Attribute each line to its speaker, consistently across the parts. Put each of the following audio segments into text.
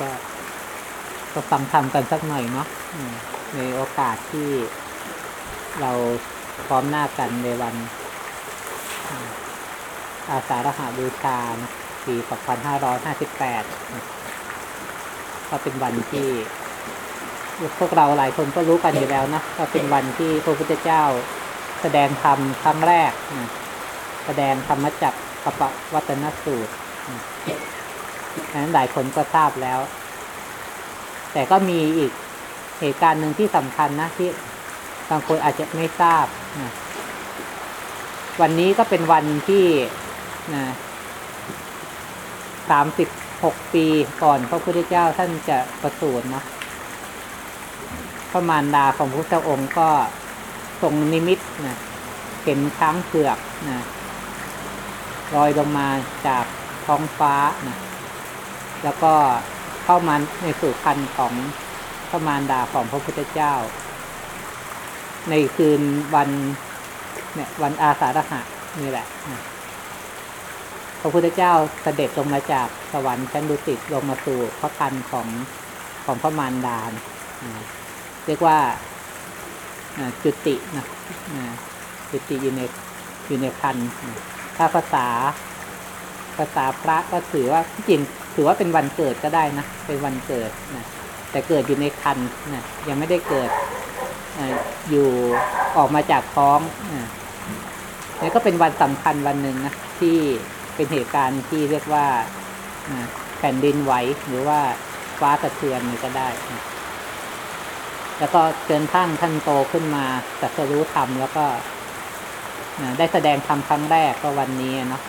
Speaker 1: ก็ก็ฟังธรรมกันสักหน่อยเนาะในโอกาสที่เราพร้อมหน้ากันในวัน อาสาฬหาบูชานะปี2558 ก็เป็นวันที่ พวกเราหลายคนก็รู้กันอยู่แล้วนะก็เป็นวันที่พระพุทธเจ้าแสดงธรรมครั้งแรก แสดงธรรมจักรกปวัตนสูตร อันนั้นหลายคนก็ทราบแล้ว แต่ก็มีอีกเหตุการณ์หนึ่งที่สำคัญนะที่บางคนอาจจะไม่ทราบนะวันนี้ก็เป็นวันที่นะสามสิบหกปีก่อนพระพุทธเจ้าท่านจะประสูตินะพระมารดาของพระพุทธองค์ก็ทรงนิมิตนะเห็นช้างเผือกนะลอยลงมาจากท้องฟ้านะ แล้วก็เข้ามาในสู่คันของพระมารดาของพระพุทธเจ้า ในคืนวันเนี่ยวันอาสาฬหะนี่แหละพระพุทธเจ้าเสด็จลงมาจากสวรรค์ชั้นดุสิตลงมาสู่พระคันของของพระมารดาเรียกว่าจุตินะจุติอยู่ในอยู่ในคันถ้าภาษา ภาษาพระก็ถือว่าที่จริงถือว่าเป็นวันเกิดก็ได้นะ เป็นวันเกิดนะแต่เกิดอยู่ในคันนะยังไม่ได้เกิดอยู่ออกมาจากท้องนะนี่ก็เป็นวันสำคัญวันหนึ่งนะที่เป็นเหตุการณ์ที่เรียกว่าแผ่นดินไหวหรือว่าฟ้าสะเทือนนี่ก็ได้นะแล้วก็จนท่านท่านโตขึ้นมาตรัสรู้ธรรมแล้วก็ได้แสดงธรรมครั้งแรกก็วันนี้เนาะ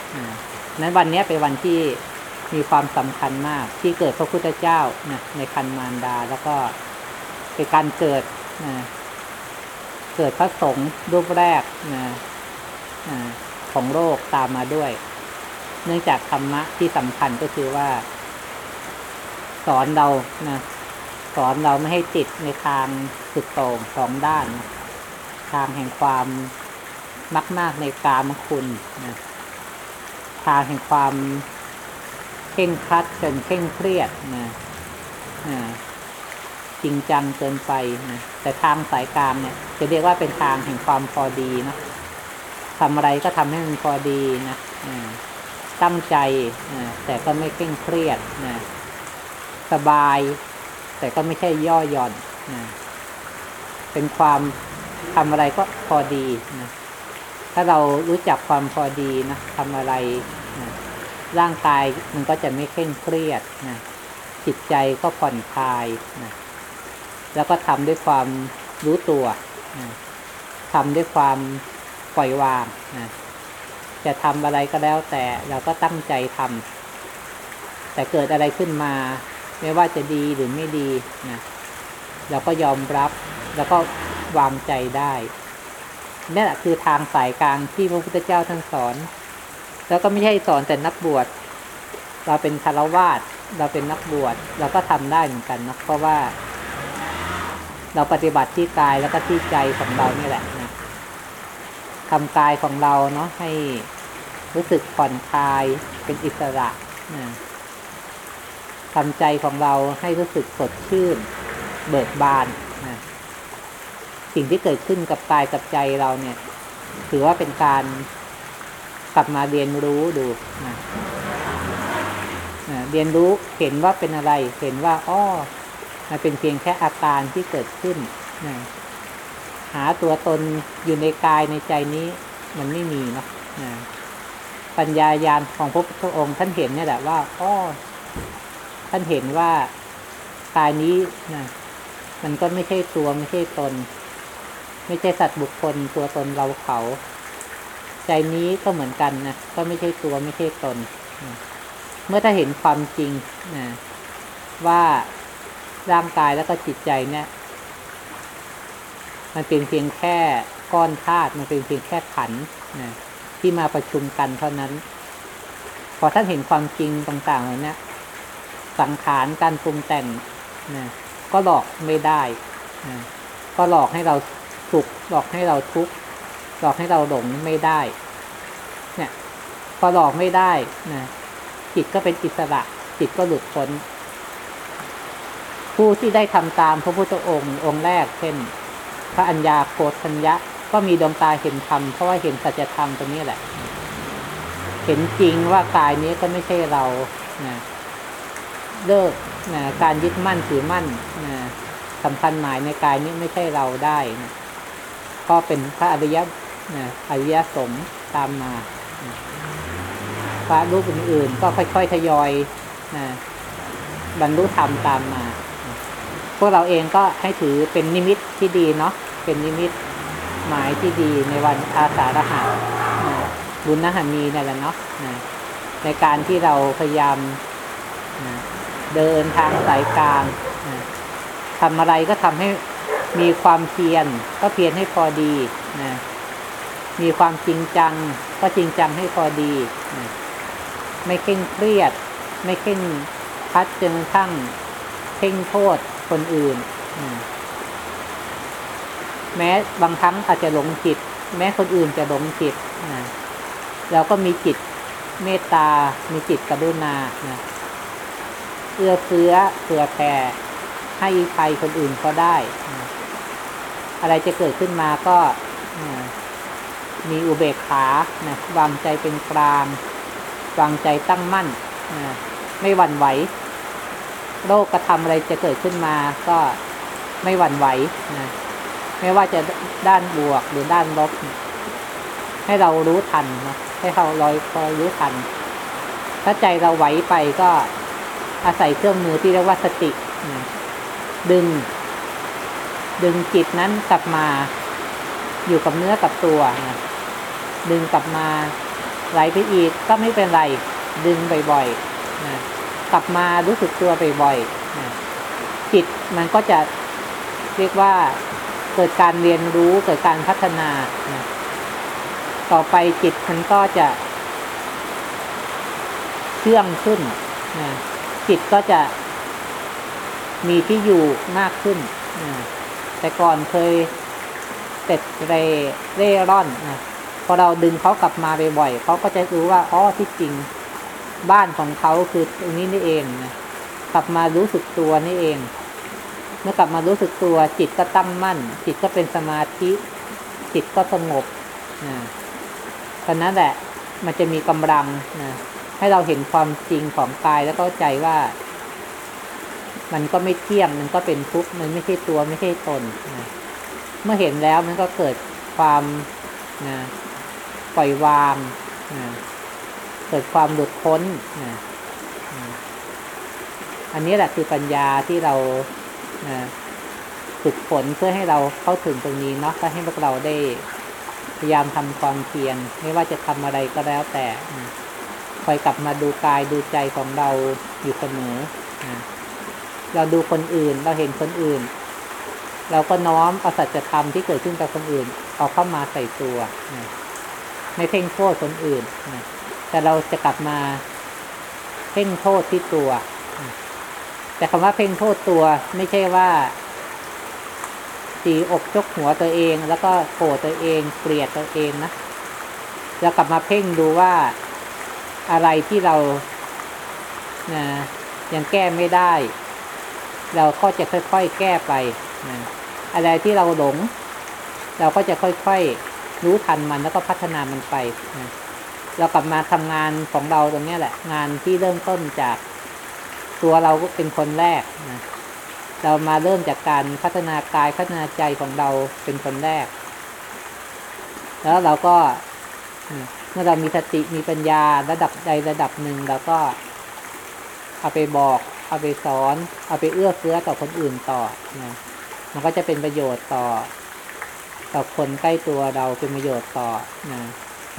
Speaker 1: นั้นวันนี้เป็นวันที่มีความสำคัญมากที่เกิดพระพุทธเจ้านะในคันมารดา แล้วก็เป็นการเกิดอ่าเกิดพระสงฆ์รูปแรกนะอ่าของโลกตามมาด้วย เนื่องจากธรรมะที่สำคัญก็คือว่า สอนเรานะสอนเราไม่ให้ติดในทางสุดโต่งสองด้านนะทางแห่งความมักมากในกามคุณนะ ทางแห่งความเข่งครัดจนเคร่งเครียดนะจริงจังเกินไปนะแต่ทางสายกลางเนี่ย จะเรียกว่าเป็นทางแห่งความพอดีนะทำอะไรก็ทำให้มันพอดีนะตั้งใจแต่ก็ไม่เคร่งเครียดนะสบาย แต่ก็ไม่ใช่ย่อหย่อนนะเป็นความทำอะไรก็พอดีนะ ถ้าเรารู้จักความพอดีนะทำอะไรนะร่างกายมันก็จะไม่เคร่งเครียดนะจิตใจก็ผ่อนคลายนะแล้วก็ทำด้วยความรู้ตัวนะทำด้วยความปล่อยวางนะจะทำอะไรก็แล้วแต่เราก็ตั้งใจทำแต่เกิดอะไรขึ้นมา ไม่ว่าจะดีหรือไม่ดีนะเราก็ยอมรับแล้วก็วางใจได้ นี่แหละคือทางสายกลางที่พระพุทธเจ้าท่านสอน แล้วก็ไม่ใช่สอนแต่นักบวช เราเป็นคารวาสเราเป็นนักบวชเราก็ทำได้เหมือนกันนะเพราะว่า เราปฏิบัติที่กายแล้วก็ที่ใจของเรานี่แหละนะทำกายของเราเนาะให้รู้สึกผ่อนคลายเป็นอิสระนะทำใจของเราให้รู้สึกสดชื่น เบิกบาน สิ่งที่เกิดขึ้นกับกายกับใจเราเนี่ย ถือว่าเป็นการกลับมาเรียนรู้ดูนะนะเรียนรู้เห็นว่าเป็นอะไร เห็นว่าอ้อมันเป็นเพียงแค่อาการที่เกิดขึ้นนะหาตัวตนอยู่ในกายในใจนี้มันไม่มีเนาะนะปัญญายาณของพระพุทธองค์ท่านเห็นเนี่ยแหละว่าอ้อท่านเห็นว่ากายนี้นะมันก็ไม่ใช่ตัวไม่ใช่ตน ไม่ใช่สัตว์บุคคลตัวตนเราเขา ใจนี้ก็เหมือนกันนะก็ไม่ใช่ตัวไม่ใช่ตน เมื่อถ้าเห็นความจริงนะว่าร่างกายแล้วก็จิตใจเนี่ย มันเป็นเพียงแค่ก้อนธาตุมันเป็นเพียงแค่ขันนะที่มาประชุมกันเท่านั้น พอท่านเห็นความจริงต่างๆเหล่านี้สังขารการปรุงแต่งนะก็หลอกไม่ได้นะก็หลอกให้เรา สุขหลอกให้เราทุกข์หลอกให้เราหลงไม่ได้ เนี่ย พอหลอกไม่ได้นะจิตก็เป็นอิสระ จิตก็หลุดพ้น ผู้ที่ได้ทำตามพระพุทธองค์องค์แรก เช่น พระอัญญาโคทัญญะ ก็มีดวงตาเห็นธรรมเพราะว่าเห็นสัจธรรมตรงนี้แหละ เห็นจริงว่ากายนี้ก็ไม่ใช่เรานะเลิกนะการยึดมั่นถือมั่นนะสำคัญหมายในกายนี้ไม่ใช่เราได้นะ ก็เป็นพระอริยนะอริยสงฆ์ตามมาพระรูปอื่นๆ ก็ค่อยๆทยอยนะบรรลุธรรมตามมา พวกเราเองก็ให้ถือเป็นนิมิตที่ดีเนาะเป็นนิมิตหมายที่ดีในวันอาสาฬหะนะบุญนหามีนี่แหละเนาะในการที่เราพยายามเดินทางสายกลางทำอะไรก็ทำให้ มีความเพียรก็เพียรให้พอดีนะมีความจริงจัง ก็จริงจังให้พอดีนะไม่เคร่งเครียด ไม่เคร่งพัดจนกระทั่งเพ่งโทษคนอื่น แม้บางครั้งอาจจะหลงจิต แม้คนอื่นจะหลงจิตนะเราก็มีจิตเมตตา มีจิตกรุณานะเอื้อเฟื้อเผื่อแผ่ให้ใครคนอื่นก็ได้นะ อะไรจะเกิดขึ้นมาก็มีอุเบกขานะวางใจเป็นกลาง วางใจตั้งมั่นนะไม่หวั่นไหวโรคกระทำอะไรจะเกิดขึ้นมาก็ไม่หวั่นไหวนะไม่ว่าจะด้านบวกหรือด้านลบ ให้เรารู้ทันนะให้เราลอยคอยรู้ทัน ถ้าใจเราไหวไปก็อาศัยเครื่องมือที่เรียกว่าสตินะดึง ดึงจิตนั้นกลับมา อยู่กับเนื้อกับตัวนะดึงกลับมาไหลไปอีกก็ไม่เป็นไร ดึงบ่อยๆนะกลับมารู้สึกตัวบ่อยๆนะจิตมันก็จะเรียกว่าเกิดการเรียนรู้เกิดการพัฒนานะต่อไปจิตมันก็จะเชื่องขึ้นนะจิตก็จะมีที่อยู่มากขึ้นนะ แต่ก่อนเคยเสร็จเร่เร่ร่อนนะพอเราดึงเขากลับมาบ่อยๆเขาก็จะรู้ว่าอ๋อที่จริง บ้านของเขาคือตรงนี้นี่เองนะกลับมารู้สึกตัวนี่เอง เมื่อกลับมารู้สึกตัว จิตก็ตั้งมั่น จิตก็เป็นสมาธิ จิตก็สงบนะเพราะนั้นแหละ มันจะมีกำลังนะให้เราเห็นความจริงของกายแล้วก็ใจว่า มันก็ไม่เที่ยงมันก็เป็นทุกข์มันไม่ใช่ตัวไม่ใช่ตนนะเมื่อเห็นแล้วมันก็เกิดความนะปล่อยวางนะเกิดความหลุดพ้นนะอันนี้แหละคือปัญญาที่เรานะฝึกฝนเพื่อให้เราเข้าถึงตรงนี้เนาะก็ให้พวกเราได้พยายามทำความเพียรไม่ว่าจะทำอะไรก็แล้วแต่นะคอยกลับมาดูกายดูใจของเราอยู่เสมอนะ เราดูคนอื่น เราเห็นคนอื่น เราก็น้อมเอาสัจธรรมที่เกิดขึ้นกับคนอื่น เอาเข้ามาใส่ตัวนะไม่เพ่งโทษคนอื่นนะแต่เราจะกลับมาเพ่งโทษที่ตัวนะแต่คำว่าเพ่งโทษตัว ไม่ใช่ว่าตีอกชกหัวตัวเอง แล้วก็โกรธตัวเอง เกลียดตัวเองนะเรากลับมาเพ่งดูว่าอะไรที่เรานะยังแก้ไม่ได้ เราก็จะค่อยๆแก้ไปนะอะไรที่เราหลง เราก็จะค่อยๆรู้ทันมันแล้วก็พัฒนามันไปนะเรากลับมาทำงานของเราตรงนี้แหละ งานที่เริ่มต้นจากตัวเราก็เป็นคนแรกนะเรามาเริ่มจากการพัฒนากายพัฒนาใจของเราเป็นคนแรก แล้วเราก็เมื่อเรามีสติมีปัญญาระดับใดระดับหนึ่งเราก็เอาไปบอก เอาไปสอน เอาไปเอื้อเฟื้อต่อคนอื่นต่อนะมันก็จะเป็นประโยชน์ต่อ ต่อคนใกล้ตัวเราเป็นประโยชน์ต่อนะ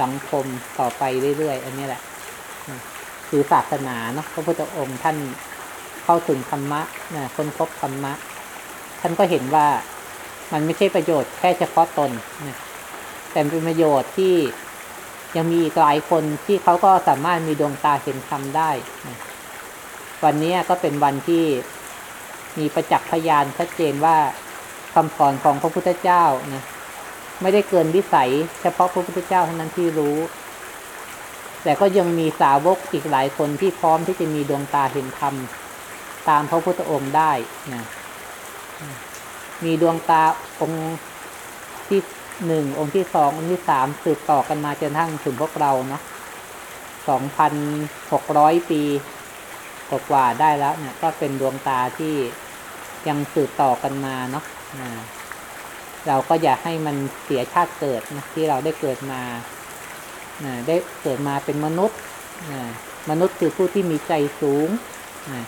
Speaker 1: สังคมต่อไปเรื่อยๆอันนี้แหละคือศาสนาเนาะพระพุทธองค์ท่านเข้าถึงธรรมะนะค้นพบธรรมะ ท่านก็เห็นว่ามันไม่ใช่ประโยชน์แค่เฉพาะตนนะแต่เป็นประโยชน์ที่ยังมีอีกหลายคนที่เขาก็สามารถมีดวงตาเห็นธรรมได้นะ วันนี้ก็เป็นวันที่มีประจักษ์พยานชัดเจนว่าคำสอนของพระพุทธเจ้านะไม่ได้เกินวิสัย เฉพาะพระพุทธเจ้าเท่านั้นที่รู้ แต่ก็ยังมีสาวกอีกหลายคนที่พร้อมที่จะมีดวงตาเห็นธรรมตามพระพุทธองค์ได้นะมีดวงตาองค์ที่หนึ่งองค์ที่สององค์ที่สามสืบต่อกันมาจนทั้งถึงพวกเราเนาะสองพันหกร้อยปี กว่าได้แล้วเนี่ย ก็เป็นดวงตาที่ยังสืบต่อกันมาเนาะเราก็อย่าให้มันเสียชาติเกิดนะที่เราได้เกิดมานะได้เกิดมาเป็นมนุษย์นะมนุษย์คือผู้ที่มีใจสูงนะ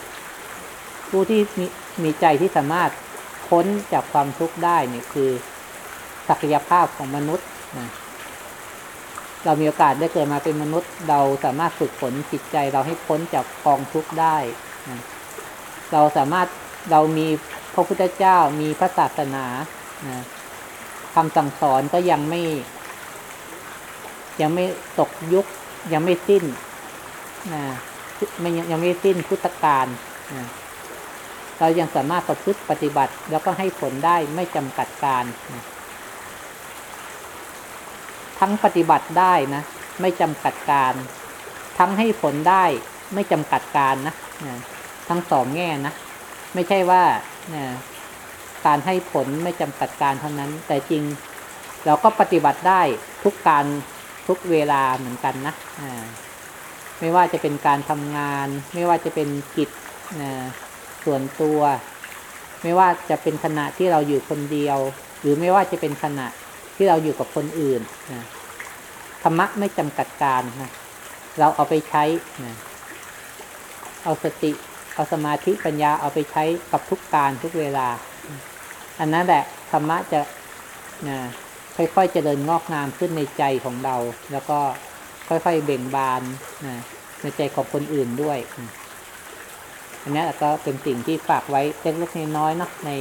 Speaker 1: ผู้ที่มีมีใจที่สามารถพ้นจากความทุกข์ได้เนี่ยคือศักยภาพของมนุษย์นะ เรามีโอกาสได้เกิดมาเป็นมนุษย์ เราสามารถฝึกฝนจิตใจเราให้พ้นจากกองทุกข์ได้นะเราสามารถเรามีพระพุทธเจ้ามีพระศาสนานะคำสั่งสอนก็ยังไม่ ยังไม่ตกยุค ยังไม่สิ้นนะไม่ยังยังไม่สิ้นพุทธกาลนะเรายังสามารถประพฤติปฏิบัติ แล้วก็ให้ผลได้ไม่จำกัดการนะ ทั้งปฏิบัติได้นะ ไม่จำกัดการ ทั้งให้ผลได้ไม่จำกัดการนะนะทั้งสองแง่นะ ไม่ใช่ว่านะการให้ผลไม่จำกัดการเท่านั้น แต่จริงเราก็ปฏิบัติได้ทุกการทุกเวลาเหมือนกันนะไม่ว่าจะเป็นการทำงาน ไม่ว่าจะเป็นกิจนะส่วนตัว ไม่ว่าจะเป็นขณะที่เราอยู่คนเดียว หรือไม่ว่าจะเป็นขณะ ที่เราอยู่กับคนอื่นนะธรรมะไม่จำกัดการนะเราเอาไปใช้นะเอาสติ เอาสมาธิปัญญาเอาไปใช้กับทุกการทุกเวลา อันนั้นแหละธรรมะจะนะค่อยๆเจริญงอกงามขึ้นในใจของเรา แล้วก็ค่อยๆเบ่งบานนะในใจของคนอื่นด้วย อันนี้ก็เป็นสิ่งที่ฝากไว้เล็กๆน้อยๆเนาะใน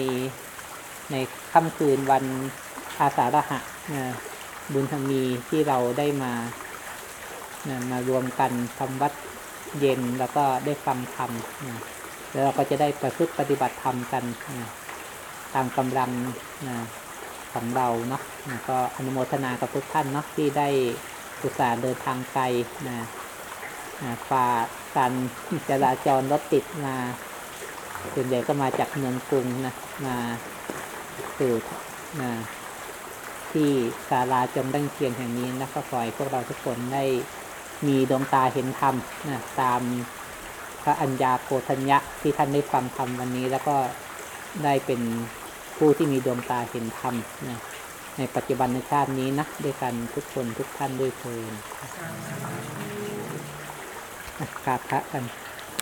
Speaker 1: ในค่ำคืนวัน อาสาฬหะนะบุญธรรมีที่เราได้มานะมารวมกันทำวัดเย็นแล้วก็ได้ฟังธรรมนะแล้วเราก็จะได้ประพฤติปฏิบัติธรรมกันนะตามกำลังนะของเราเนาะนะก็อนุโมทนากับทุกท่านเนาะที่ได้อุตส่าห์เดินทางไกลนะนะฝ่าการจราจรรถติดมาส่วนใหญ่ก็มาจากเมืองกรุงนะมาสู่นะ ที่ศาลาจงดังเทียนแห่งนี้นะก็ขอให้พวกเราทุกคนได้มีดวงตาเห็นธรรมนะตามพระอัญญาโกธัญญะที่ท่านได้ฟังธรรมวันนี้ แล้วก็ได้เป็นผู้ที่มีดวงตาเห็นธรรมนะในปัจจุบันในชาตินี้นะด้วยกันทุกคนทุกท่านด้วยเพลินกราบพระกัน